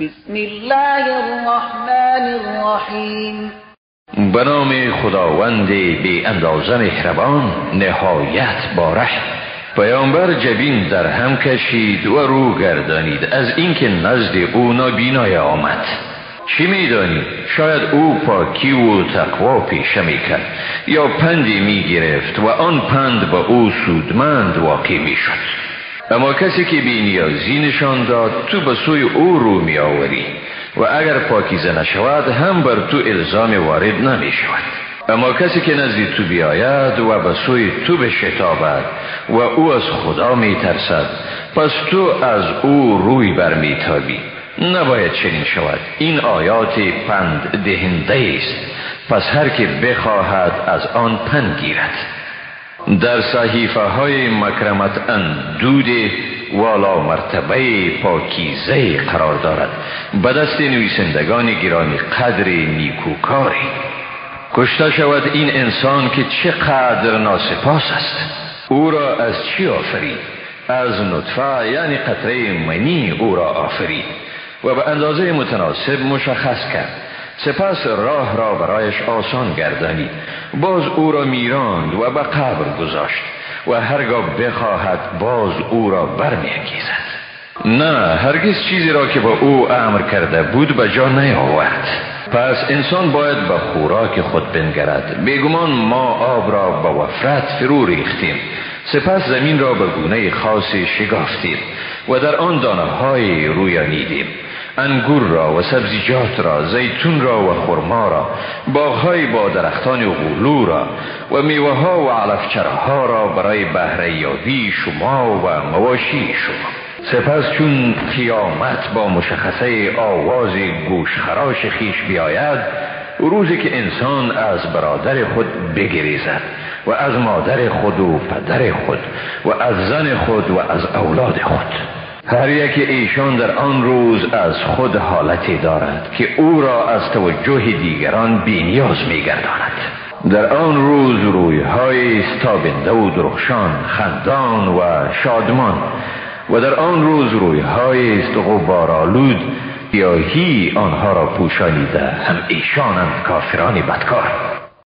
بسم الله الرحمن الرحیم به نام خداوند بی اندازه مهربان نهایت باره پیامبر جبین در هم کشید و رو گردانید. از اینکه نزد او نابینای آمد. چی میدانی؟ شاید او پاکی و تقوا پیشه می‌کرد. یا پندی می‌گرفت و آن پند به او سودمند واقع می‌شد. اما کسی که بینیازی نشان داد تو به سوی او رو می آوری. و اگر پاکیزه نشود هم بر تو الزام وارد نمی شود. اما کسی که نزد تو بیاید و به سوی تو بشتابد و او از خدا می ترسد پس تو از او روی بر می تابی. نباید چنین شود. این آیات پند دهنده است پس هر که بخواهد از آن پند گیرد. در صحیفه های مکرمت اندود والا مرتبه پاکیزه قرار دارد. به دست نویسندگان گرانی قدر نیکوکاری. کشته شود این انسان که چقدر ناسپاس است. او را از چی آفرید؟ از نطفه یعنی قطره منی او را آفرید. و به اندازه متناسب مشخص کرد. سپس راه را برایش آسان گردانید. باز او را میراند و به قبر گذاشت و هرگاه بخواهد باز او را برمیانگیزد. نه هرگز چیزی را که با او امر کرده بود به جا نیاورد. پس انسان باید به خوراک خود بنگرد. بیگمان ما آب را به وفرت فرو ریختیم. سپس زمین را به گونه خاصی شگافتیم و در آن دانه های رویانیدیم. انگور را و سبزیجات را زیتون را و خرما را باغهای با درختان غلو را و میوه ها و علفچرها را برای بهره یابی شما و مواشی شما. سپس چون قیامت با مشخصه آواز گوشخراش خیش بیاید روزی که انسان از برادر خود بگریزد و از مادر خود و پدر خود و از زن خود و از اولاد خود. هر یک ایشان در آن روز از خود حالتی دارد که او را از توجه دیگران بینیاز میگرداند. در آن روز روی های تابنده و درخشان خندان و شادمان و در آن روز روی های است غبارالود یاهی آنها را پوشانیده هم ایشانند کافران بدکار.